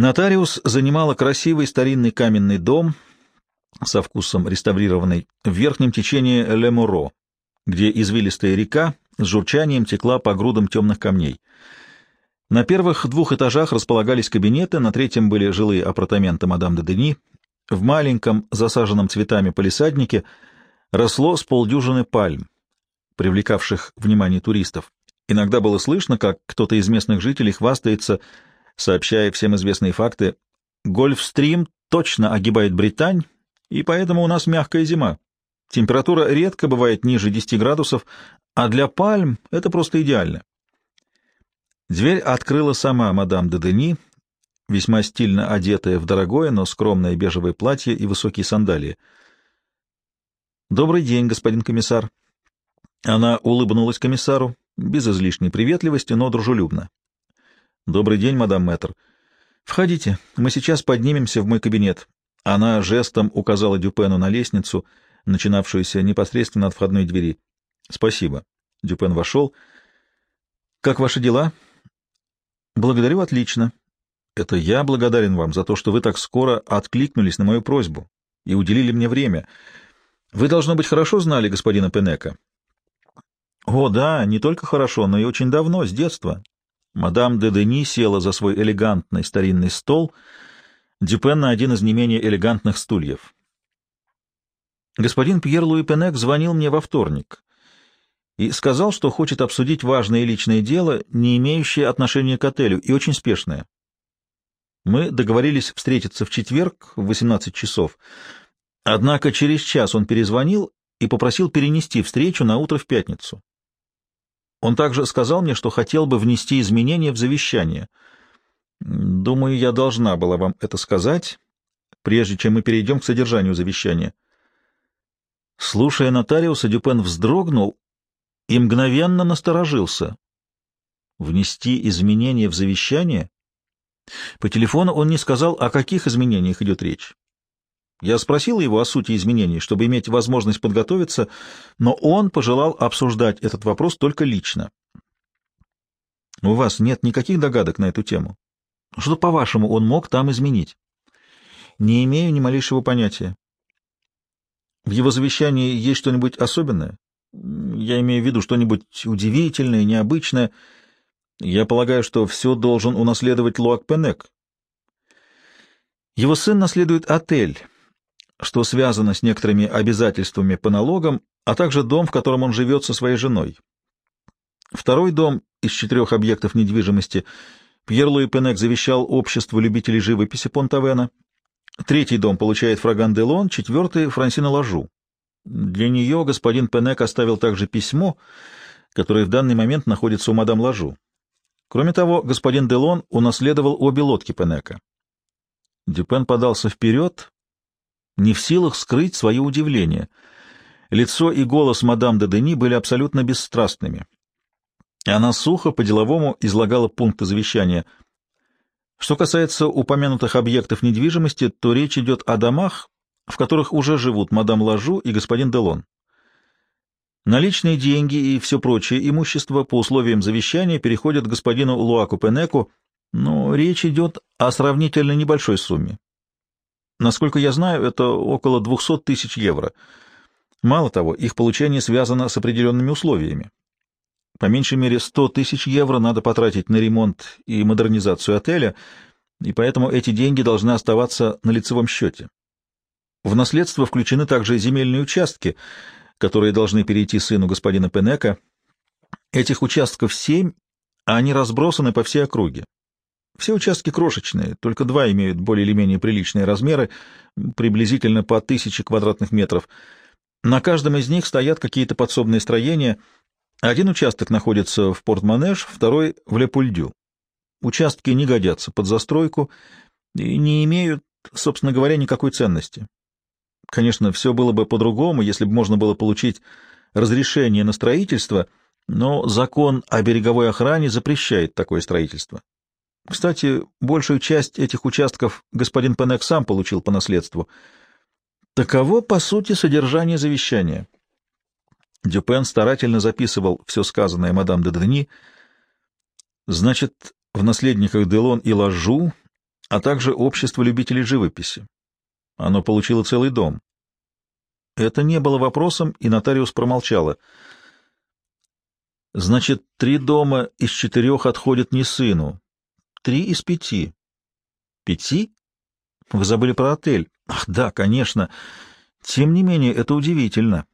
Нотариус занимала красивый старинный каменный дом со вкусом реставрированный в верхнем течении Лемуро, где извилистая река с журчанием текла по грудам темных камней. На первых двух этажах располагались кабинеты, на третьем были жилые апартаменты мадам де Дени. В маленьком, засаженном цветами палисаднике росло с полдюжины пальм, привлекавших внимание туристов. Иногда было слышно, как кто-то из местных жителей хвастается, сообщая всем известные факты. Гольфстрим точно огибает Британь, и поэтому у нас мягкая зима. Температура редко бывает ниже 10 градусов, а для пальм это просто идеально. Дверь открыла сама мадам де Дени, весьма стильно одетая в дорогое, но скромное бежевое платье и высокие сандалии. «Добрый день, господин комиссар». Она улыбнулась комиссару, без излишней приветливости, но дружелюбно. «Добрый день, мадам Мэтр. Входите, мы сейчас поднимемся в мой кабинет». Она жестом указала Дюпену на лестницу, начинавшуюся непосредственно от входной двери. «Спасибо». Дюпен вошел. «Как ваши дела?» «Благодарю, отлично. Это я благодарен вам за то, что вы так скоро откликнулись на мою просьбу и уделили мне время. Вы, должно быть, хорошо знали господина Пенека». «О, да, не только хорошо, но и очень давно, с детства». Мадам де Дени села за свой элегантный старинный стол, Дюпен на один из не менее элегантных стульев. Господин Пьер Луи Пенек звонил мне во вторник и сказал, что хочет обсудить важное личное дело, не имеющее отношения к отелю, и очень спешное. Мы договорились встретиться в четверг в 18 часов, однако через час он перезвонил и попросил перенести встречу на утро в пятницу. Он также сказал мне, что хотел бы внести изменения в завещание. Думаю, я должна была вам это сказать, прежде чем мы перейдем к содержанию завещания. Слушая нотариуса, Дюпен вздрогнул и мгновенно насторожился. Внести изменения в завещание? По телефону он не сказал, о каких изменениях идет речь. Я спросил его о сути изменений, чтобы иметь возможность подготовиться, но он пожелал обсуждать этот вопрос только лично. У вас нет никаких догадок на эту тему? Что, по-вашему, он мог там изменить? Не имею ни малейшего понятия. В его завещании есть что-нибудь особенное? Я имею в виду что-нибудь удивительное, необычное. Я полагаю, что все должен унаследовать Луак Пенек. Его сын наследует отель, что связано с некоторыми обязательствами по налогам, а также дом, в котором он живет со своей женой. Второй дом из четырех объектов недвижимости Пьер Луи Пенек завещал обществу любителей живописи Понтавена. Третий дом получает Фраган де Лон, четвертый — Франсина Лажу. Для нее господин Пенек оставил также письмо, которое в данный момент находится у мадам Лажу. Кроме того, господин Делон унаследовал обе лодки Пенека. Дюпен подался вперед, не в силах скрыть свое удивление. Лицо и голос мадам де Дени были абсолютно бесстрастными. Она сухо, по-деловому излагала пункты завещания. Что касается упомянутых объектов недвижимости, то речь идет о домах, в которых уже живут мадам Лажу и господин Делон. Наличные деньги и все прочее имущество по условиям завещания переходят господину Луаку Пенеку, но речь идет о сравнительно небольшой сумме. Насколько я знаю, это около 200 тысяч евро. Мало того, их получение связано с определенными условиями. По меньшей мере 100 тысяч евро надо потратить на ремонт и модернизацию отеля, и поэтому эти деньги должны оставаться на лицевом счете. В наследство включены также земельные участки, которые должны перейти сыну господина Пенека. Этих участков семь, а они разбросаны по всей округе. Все участки крошечные, только два имеют более или менее приличные размеры, приблизительно по тысяче квадратных метров. На каждом из них стоят какие-то подсобные строения. Один участок находится в Порт-Манеж, второй — в Лепульдю. Участки не годятся под застройку и не имеют, собственно говоря, никакой ценности. Конечно, все было бы по-другому, если бы можно было получить разрешение на строительство, но закон о береговой охране запрещает такое строительство. Кстати, большую часть этих участков господин Пенек сам получил по наследству. Таково, по сути, содержание завещания. Дюпен старательно записывал все сказанное мадам де Дени. Значит, в наследниках Делон и Лажу а также общество любителей живописи. Оно получило целый дом. Это не было вопросом, и нотариус промолчала. Значит, три дома из четырех отходят не сыну. Три из пяти. Пяти? Вы забыли про отель. Ах, да, конечно. Тем не менее, это удивительно.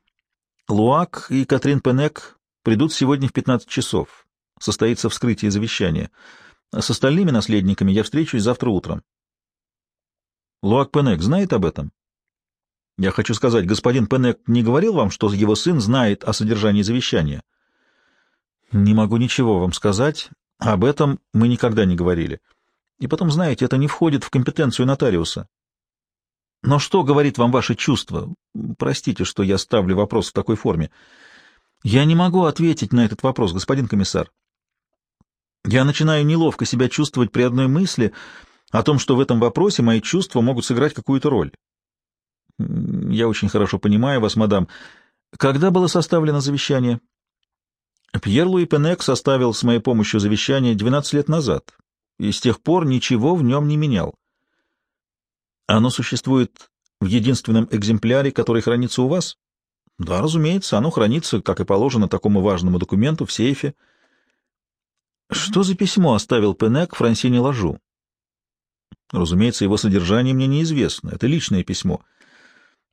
Луак и Катрин Пенек придут сегодня в 15 часов. Состоится вскрытие завещания. С остальными наследниками я встречусь завтра утром. Луак Пенек знает об этом? Я хочу сказать, господин Пенек не говорил вам, что его сын знает о содержании завещания? Не могу ничего вам сказать. Об этом мы никогда не говорили. И потом, знаете, это не входит в компетенцию нотариуса. Но что говорит вам ваше чувство? Простите, что я ставлю вопрос в такой форме. Я не могу ответить на этот вопрос, господин комиссар. Я начинаю неловко себя чувствовать при одной мысли о том, что в этом вопросе мои чувства могут сыграть какую-то роль. Я очень хорошо понимаю вас, мадам. Когда было составлено завещание? Пьер Луи Пенек составил с моей помощью завещание 12 лет назад, и с тех пор ничего в нем не менял. Оно существует в единственном экземпляре, который хранится у вас? Да, разумеется, оно хранится, как и положено такому важному документу, в сейфе. Что за письмо оставил Пенек Франсине Ложу? Разумеется, его содержание мне неизвестно. Это личное письмо.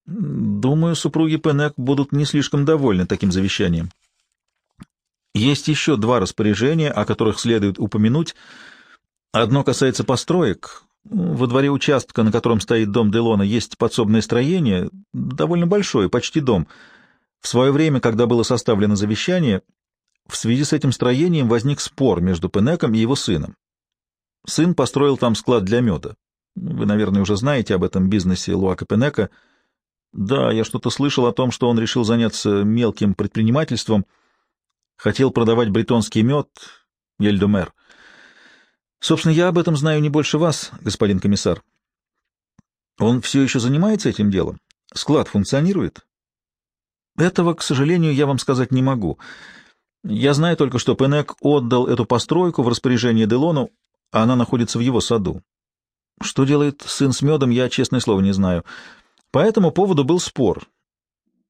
Думаю, супруги Пенек будут не слишком довольны таким завещанием. Есть еще два распоряжения, о которых следует упомянуть. Одно касается построек. Во дворе участка, на котором стоит дом Делона, есть подсобное строение, довольно большое, почти дом. В свое время, когда было составлено завещание, в связи с этим строением возник спор между Пенеком и его сыном. Сын построил там склад для меда. Вы, наверное, уже знаете об этом бизнесе Луака Пенека. Да, я что-то слышал о том, что он решил заняться мелким предпринимательством, хотел продавать бретонский мед, Ельдомер. Собственно, я об этом знаю не больше вас, господин комиссар. Он все еще занимается этим делом? Склад функционирует? Этого, к сожалению, я вам сказать не могу. Я знаю только, что Пенек отдал эту постройку в распоряжение Делону, а она находится в его саду. Что делает сын с медом, я, честное слово, не знаю. По этому поводу был спор.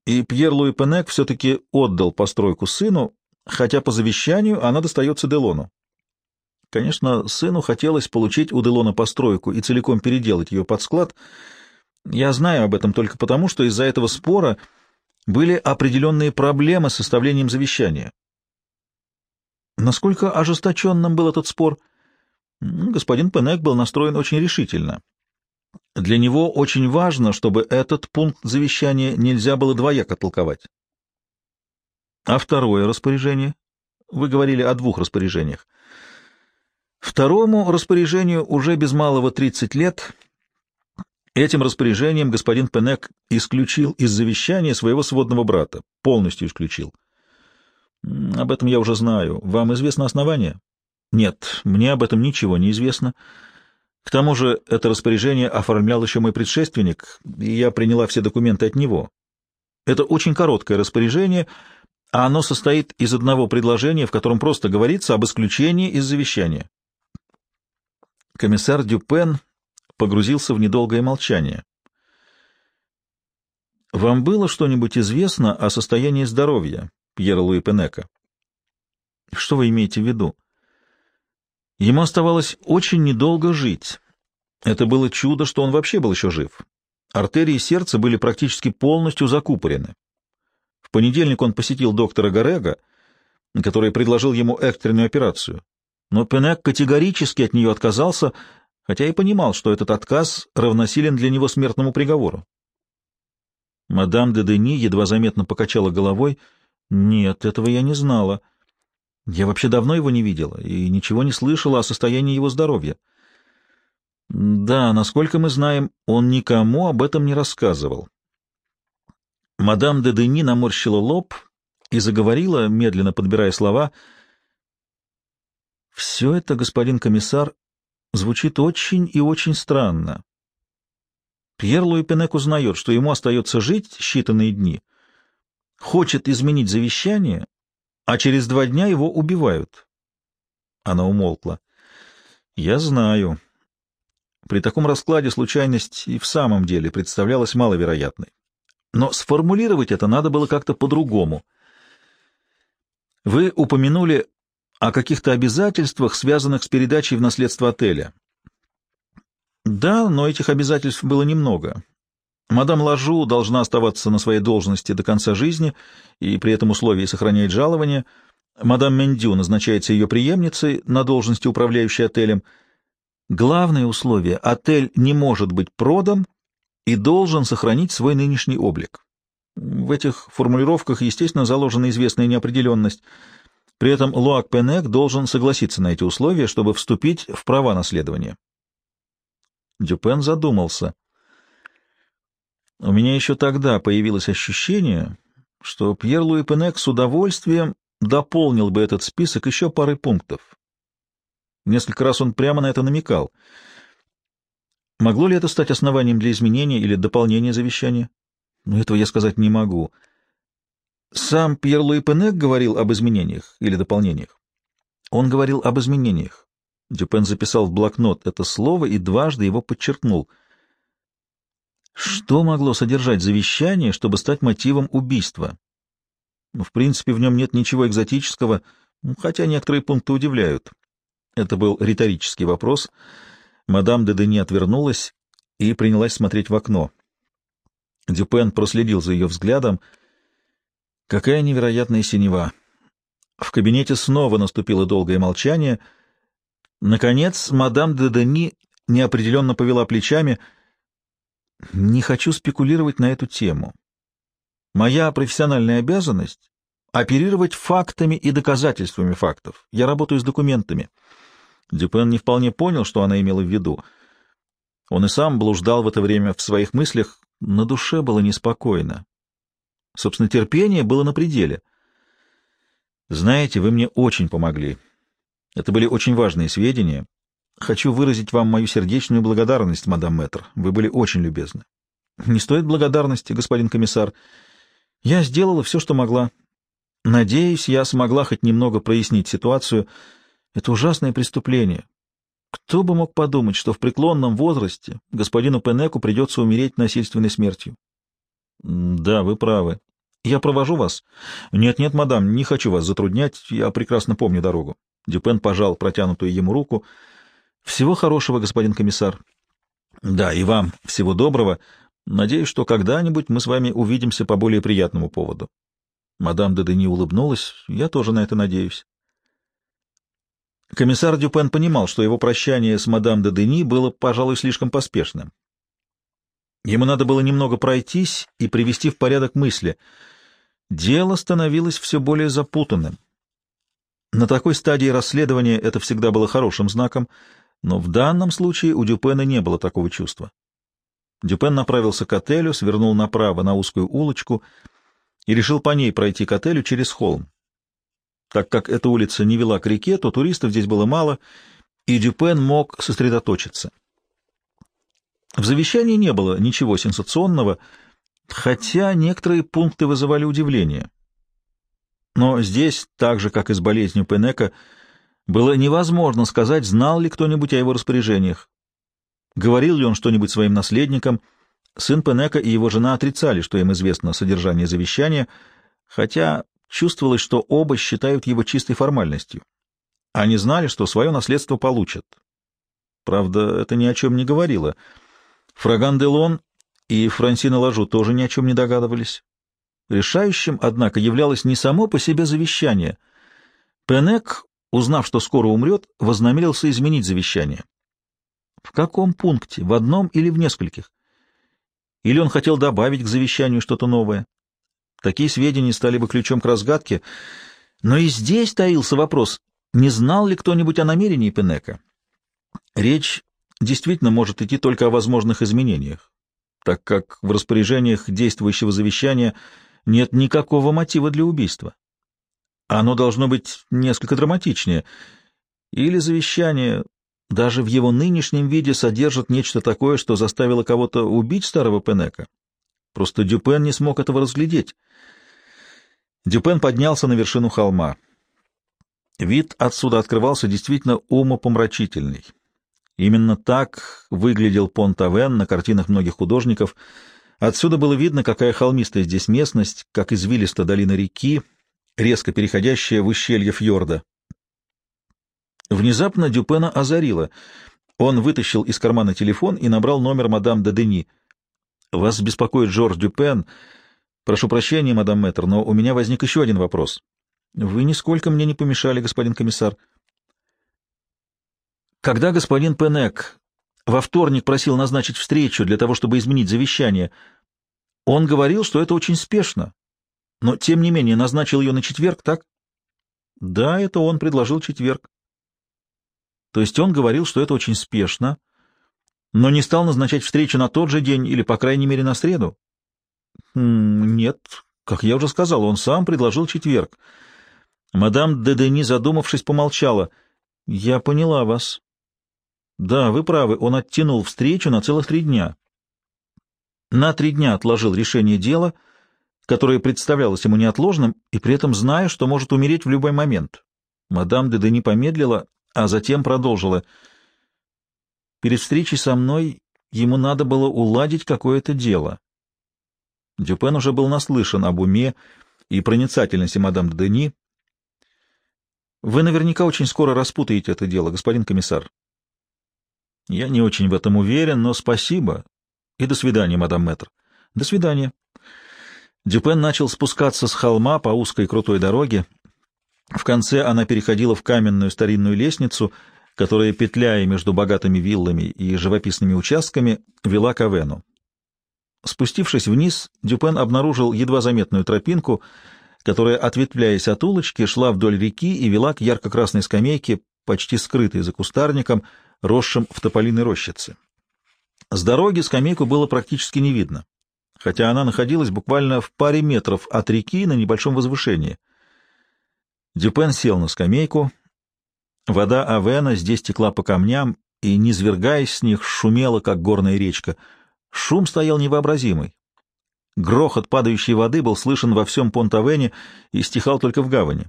И Пьер Луи Пенек все-таки отдал постройку сыну, хотя по завещанию она достается Делону. Конечно, сыну хотелось получить у Делона постройку и целиком переделать ее под склад. Я знаю об этом только потому, что из-за этого спора были определенные проблемы с составлением завещания. Насколько ожесточенным был этот спор? Господин Пенек был настроен очень решительно. Для него очень важно, чтобы этот пункт завещания нельзя было двояко толковать. А второе распоряжение? Вы говорили о двух распоряжениях. Второму распоряжению уже без малого 30 лет. Этим распоряжением господин Пенек исключил из завещания своего сводного брата, полностью исключил. Об этом я уже знаю. Вам известно основание? Нет, мне об этом ничего не известно. К тому же это распоряжение оформлял еще мой предшественник, и я приняла все документы от него. Это очень короткое распоряжение, а оно состоит из одного предложения, в котором просто говорится об исключении из завещания. Комиссар Дюпен погрузился в недолгое молчание. «Вам было что-нибудь известно о состоянии здоровья Пьера Луи Пенека?» «Что вы имеете в виду?» Ему оставалось очень недолго жить. Это было чудо, что он вообще был еще жив. Артерии сердца были практически полностью закупорены. Понедельник он посетил доктора Горега, который предложил ему экстренную операцию но Пенек категорически от нее отказался, хотя и понимал, что этот отказ равносилен для него смертному приговору. Мадам де Дени едва заметно покачала головой. «Нет, этого я не знала. Я вообще давно его не видела и ничего не слышала о состоянии его здоровья. Да, насколько мы знаем, он никому об этом не рассказывал». Мадам де Дени наморщила лоб и заговорила, медленно подбирая слова — все это, господин комиссар, звучит очень и очень странно. Пьер Луи Пенек узнает, что ему остается жить считанные дни, хочет изменить завещание, а через два дня его убивают. Она умолкла. Я знаю. При таком раскладе случайность и в самом деле представлялась маловероятной. Но сформулировать это надо было как-то по-другому. Вы упомянули о каких-то обязательствах, связанных с передачей в наследство отеля. Да, но этих обязательств было немного. Мадам Лажу должна оставаться на своей должности до конца жизни и при этом условии сохранять жалование. Мадам Мендю назначается ее преемницей на должности управляющей отелем. Главное условие — отель не может быть продан и должен сохранить свой нынешний облик. В этих формулировках, естественно, заложена известная неопределенность. При этом Луак Пенек должен согласиться на эти условия, чтобы вступить в права наследования. Дюпен задумался. У меня еще тогда появилось ощущение, что Пьер Луи Пенек с удовольствием дополнил бы этот список еще парой пунктов. Несколько раз он прямо на это намекал. Могло ли это стать основанием для изменения или дополнения завещания? Но этого я сказать не могу. Сам Пьер Луи Пенек говорил об изменениях или дополнениях? Он говорил об изменениях. Дюпен записал в блокнот это слово и дважды его подчеркнул — что могло содержать завещание, чтобы стать мотивом убийства? В принципе, в нем нет ничего экзотического, хотя некоторые пункты удивляют. Это был риторический вопрос. Мадам де Дени отвернулась и принялась смотреть в окно. Дюпен проследил за ее взглядом. Какая невероятная синева! В кабинете снова наступило долгое молчание. Наконец, мадам де Дени неопределенно повела плечами — не хочу спекулировать на эту тему. Моя профессиональная обязанность — оперировать фактами и доказательствами фактов. Я работаю с документами. Дюпен не вполне понял, что она имела в виду. Он и сам блуждал в это время в своих мыслях, на душе было неспокойно. Собственно, терпение было на пределе. «Знаете, вы мне очень помогли. Это были очень важные сведения. Хочу выразить вам мою сердечную благодарность, мадам Мэтр. Вы были очень любезны. Не стоит благодарности, господин комиссар. Я сделала все, что могла. Надеюсь, я смогла хоть немного прояснить ситуацию. Это ужасное преступление. Кто бы мог подумать, что в преклонном возрасте господину Пенеку придется умереть насильственной смертью? Да, вы правы. Я провожу вас. Нет-нет, мадам, не хочу вас затруднять, я прекрасно помню дорогу. Дюпен пожал протянутую ему руку — всего хорошего, господин комиссар. Да, и вам всего доброго. Надеюсь, что когда-нибудь мы с вами увидимся по более приятному поводу. Мадам де Дени улыбнулась. Я тоже на это надеюсь. Комиссар Дюпен понимал, что его прощание с мадам де Дени было, пожалуй, слишком поспешным. Ему надо было немного пройтись и привести в порядок мысли. Дело становилось все более запутанным. На такой стадии расследования это всегда было хорошим знаком — но в данном случае у Дюпена не было такого чувства. Дюпен направился к отелю, свернул направо на узкую улочку и решил по ней пройти к отелю через холм. Так как эта улица не вела к реке, то туристов здесь было мало, и Дюпен мог сосредоточиться. В завещании не было ничего сенсационного, хотя некоторые пункты вызывали удивление. Но здесь, так же, как и с болезнью Пенека, было невозможно сказать, знал ли кто-нибудь о его распоряжениях. Говорил ли он что-нибудь своим наследникам. Сын Пенека и его жена отрицали, что им известно содержание завещания, хотя чувствовалось, что оба считают его чистой формальностью. Они знали, что свое наследство получат. Правда, это ни о чем не говорило. Фраган де Лон и Франсина Лажу тоже ни о чем не догадывались. Решающим, однако, являлось не само по себе завещание. Пенек узнав, что скоро умрет, вознамерился изменить завещание. В каком пункте? В одном или в нескольких? Или он хотел добавить к завещанию что-то новое? Такие сведения стали бы ключом к разгадке. Но и здесь таился вопрос, не знал ли кто-нибудь о намерении Пенека? Речь действительно может идти только о возможных изменениях, так как в распоряжениях действующего завещания нет никакого мотива для убийства. Оно должно быть несколько драматичнее. Или завещание даже в его нынешнем виде содержит нечто такое, что заставило кого-то убить старого Пенека. Просто Дюпен не смог этого разглядеть. Дюпен поднялся на вершину холма. Вид отсюда открывался действительно умопомрачительный. Именно так выглядел Понт-Авен на картинах многих художников. Отсюда было видно, какая холмистая здесь местность, как извилиста долина реки, резко переходящая в ущелье фьорда. Внезапно Дюпена озарило. Он вытащил из кармана телефон и набрал номер мадам де Дени. «Вас беспокоит Жорж Дюпен. Прошу прощения, мадам Мэтр, но у меня возник еще один вопрос. Вы нисколько мне не помешали, господин комиссар». Когда господин Пенек во вторник просил назначить встречу для того, чтобы изменить завещание, он говорил, что это очень спешно, но, тем не менее, назначил ее на четверг, так? Да, это он предложил четверг. То есть он говорил, что это очень спешно, но не стал назначать встречу на тот же день или, по крайней мере, на среду? Нет, как я уже сказал, он сам предложил четверг. Мадам де Дени, задумавшись, помолчала. Я поняла вас. Да, вы правы, он оттянул встречу на целых три дня. На три дня отложил решение дела, которое представлялось ему неотложным, и при этом зная, что может умереть в любой момент. Мадам де Дени помедлила, а затем продолжила. Перед встречей со мной ему надо было уладить какое-то дело. Дюпен уже был наслышан об уме и проницательности мадам де Дени. Вы наверняка очень скоро распутаете это дело, господин комиссар. Я не очень в этом уверен, но спасибо. И до свидания, мадам Мэтр. До свидания. Дюпен начал спускаться с холма по узкой крутой дороге. В конце она переходила в каменную старинную лестницу, которая, петляя между богатыми виллами и живописными участками, вела к Авену. Спустившись вниз, Дюпен обнаружил едва заметную тропинку, которая, ответвляясь от улочки, шла вдоль реки и вела к ярко-красной скамейке, почти скрытой за кустарником, росшим в тополиной рощице. С дороги скамейку было практически не видно, хотя она находилась буквально в паре метров от реки на небольшом возвышении. Дюпен сел на скамейку. Вода Авена здесь текла по камням и, низвергаясь с них, шумела, как горная речка. Шум стоял невообразимый. Грохот падающей воды был слышен во всем Понт-Авене и стихал только в гавани.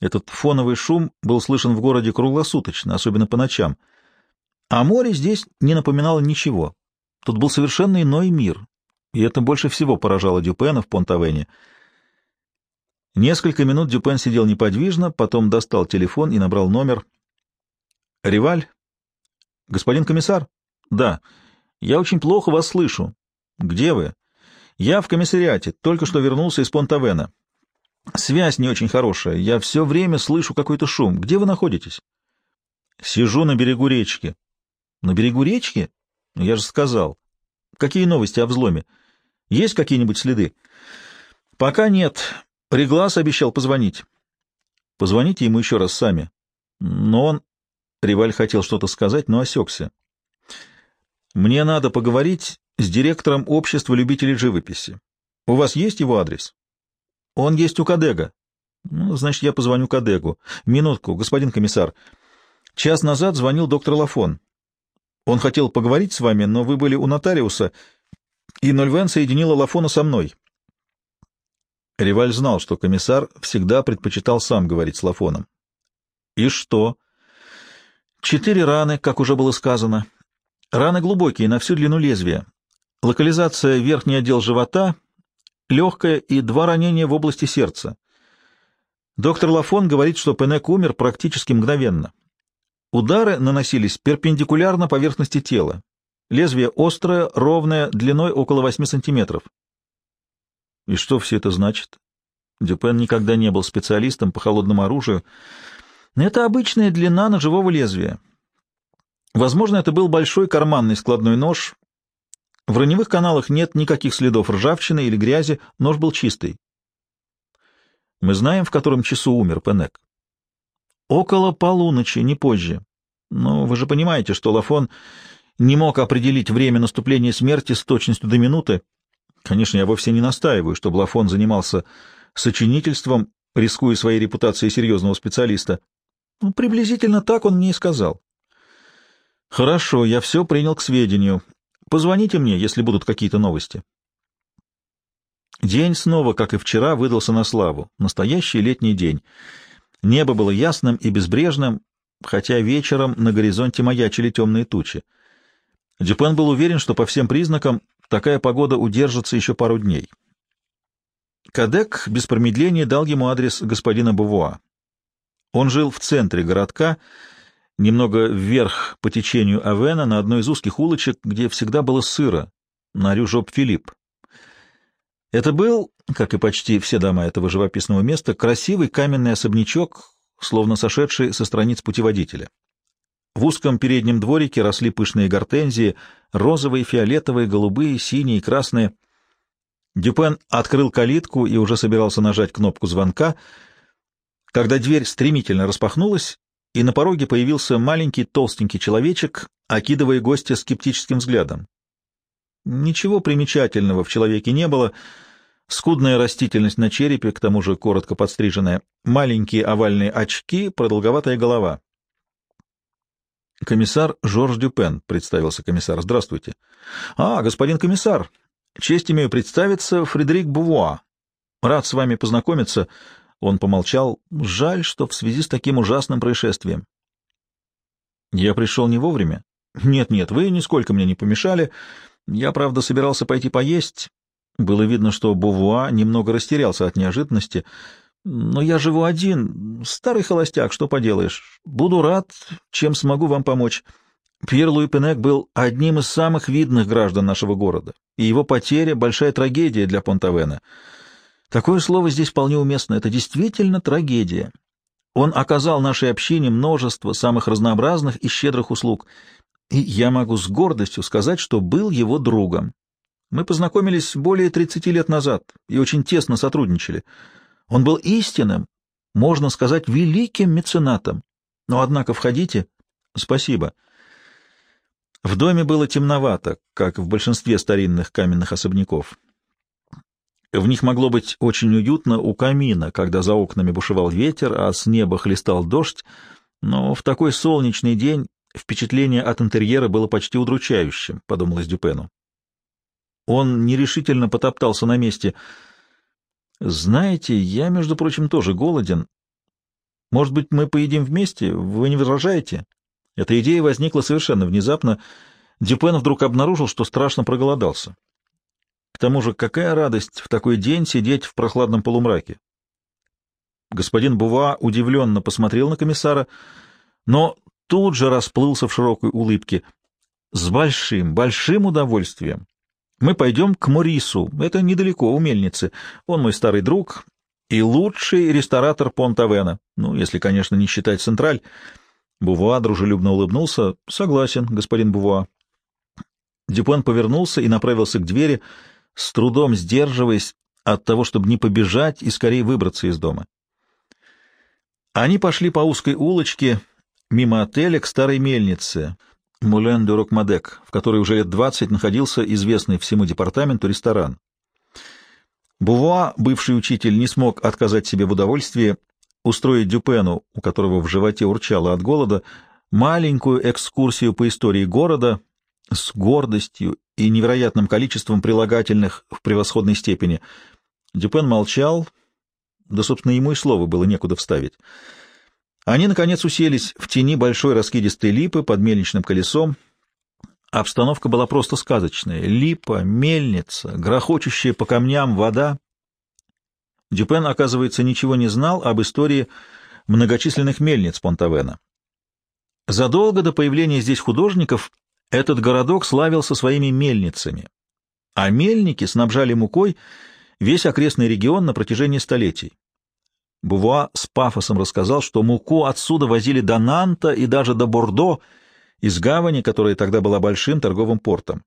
Этот фоновый шум был слышен в городе круглосуточно, особенно по ночам — а море здесь не напоминало ничего. Тут был совершенно иной мир, и это больше всего поражало Дюпена в Понтавене. Несколько минут Дюпен сидел неподвижно, потом достал телефон и набрал номер. «Риваль? Господин комиссар?» «Да. Я очень плохо вас слышу. Где вы?» «Я в комиссариате, только что вернулся из Понтавена. Связь не очень хорошая, я все время слышу какой-то шум. Где вы находитесь?» «Сижу на берегу речки», на берегу речки? Ну, я же сказал. Какие новости о взломе? Есть какие-нибудь следы? Пока нет. Реглас обещал позвонить. Позвоните ему еще раз сами. Но он... Риваль хотел что-то сказать, но осекся. Мне надо поговорить с директором общества любителей живописи. У вас есть его адрес? Он есть у Кадега. Ну, значит, я позвоню Кадегу. Минутку, господин комиссар. Час назад звонил доктор Лафон. Он хотел поговорить с вами, но вы были у нотариуса, и Нольвен соединила Лафона со мной. Риваль знал, что комиссар всегда предпочитал сам говорить с Лафоном. И что? Четыре раны, как уже было сказано. Раны глубокие, на всю длину лезвия. Локализация верхний отдел живота, легкое и два ранения в области сердца. Доктор Лафон говорит, что Пенек умер практически мгновенно. Удары наносились перпендикулярно поверхности тела. Лезвие острое, ровное, длиной около 8 сантиметров. И что все это значит? Дюпен никогда не был специалистом по холодному оружию. Это обычная длина ножевого лезвия. Возможно, это был большой карманный складной нож. В раневых каналах нет никаких следов ржавчины или грязи, нож был чистый. Мы знаем, в котором часу умер Пенек. Около полуночи, не позже. Но вы же понимаете, что Лафон не мог определить время наступления смерти с точностью до минуты. Конечно, я вовсе не настаиваю, чтобы Лафон занимался сочинительством, рискуя своей репутацией серьезного специалиста. Ну, приблизительно так он мне и сказал. Хорошо, я все принял к сведению. Позвоните мне, если будут какие-то новости. День снова, как и вчера, выдался на славу. Настоящий летний день — Небо было ясным и безбрежным, хотя вечером на горизонте маячили темные тучи. Дюпен был уверен, что по всем признакам такая погода удержится еще пару дней. Кадек без промедления дал ему адрес господина Бувуа. Он жил в центре городка, немного вверх по течению Авена, на одной из узких улочек, где всегда было сыро, на Рюжоп-Филипп. Это был, как и почти все дома этого живописного места, красивый каменный особнячок, словно сошедший со страниц путеводителя. В узком переднем дворике росли пышные гортензии, розовые, фиолетовые, голубые, синие красные. Дюпен открыл калитку и уже собирался нажать кнопку звонка, когда дверь стремительно распахнулась, и на пороге появился маленький толстенький человечек, окидывая гостя скептическим взглядом. Ничего примечательного в человеке не было. Скудная растительность на черепе, к тому же коротко подстриженная, маленькие овальные очки, продолговатая голова. «Комиссар Жорж Дюпен», — представился комиссар. «Здравствуйте». «А, господин комиссар, честь имею представиться, Фредерик Бувуа. Рад с вами познакомиться». Он помолчал. «Жаль, что в связи с таким ужасным происшествием». «Я пришел не вовремя?» «Нет-нет, вы нисколько мне не помешали. Я, правда, собирался пойти поесть. Было видно, что Бувуа немного растерялся от неожиданности. Но я живу один, старый холостяк, что поделаешь. Буду рад, чем смогу вам помочь. Пьер Луи Пенек был одним из самых видных граждан нашего города, и его потеря — большая трагедия для Понтавена. Такое слово здесь вполне уместно. Это действительно трагедия. Он оказал нашей общине множество самых разнообразных и щедрых услуг — и я могу с гордостью сказать, что был его другом. Мы познакомились более 30 лет назад и очень тесно сотрудничали. Он был истинным, можно сказать, великим меценатом. Но, однако, входите. Спасибо. В доме было темновато, как в большинстве старинных каменных особняков. В них могло быть очень уютно у камина, когда за окнами бушевал ветер, а с неба хлестал дождь, но в такой солнечный день Впечатление от интерьера было почти удручающим, — подумалось Дюпену. Он нерешительно потоптался на месте. «Знаете, я, между прочим, тоже голоден. Может быть, мы поедим вместе? Вы не возражаете?» Эта идея возникла совершенно внезапно. Дюпен вдруг обнаружил, что страшно проголодался. К тому же, какая радость в такой день сидеть в прохладном полумраке. Господин Бува удивленно посмотрел на комиссара, но тут же расплылся в широкой улыбке. «С большим, большим удовольствием. Мы пойдем к Морису, это недалеко, у мельницы. Он мой старый друг и лучший ресторатор Понтавена, ну, если, конечно, не считать Централь». Бувуа дружелюбно улыбнулся. «Согласен, господин Бувуа». Дюпон повернулся и направился к двери, с трудом сдерживаясь от того, чтобы не побежать и скорее выбраться из дома. Они пошли по узкой улочке, мимо отеля к старой мельнице Мулен де Рокмадек, в которой уже лет двадцать находился известный всему департаменту ресторан. Бувуа, бывший учитель, не смог отказать себе в удовольствии устроить Дюпену, у которого в животе урчало от голода, маленькую экскурсию по истории города с гордостью и невероятным количеством прилагательных в превосходной степени. Дюпен молчал, да, собственно, ему и слова было некуда вставить. Они, наконец, уселись в тени большой раскидистой липы под мельничным колесом. Обстановка была просто сказочная. Липа, мельница, грохочущая по камням вода. Дюпен, оказывается, ничего не знал об истории многочисленных мельниц Понтавена. Задолго до появления здесь художников этот городок славился своими мельницами, а мельники снабжали мукой весь окрестный регион на протяжении столетий. Бувуа с пафосом рассказал, что муку отсюда возили до Нанта и даже до Бордо, из гавани, которая тогда была большим торговым портом.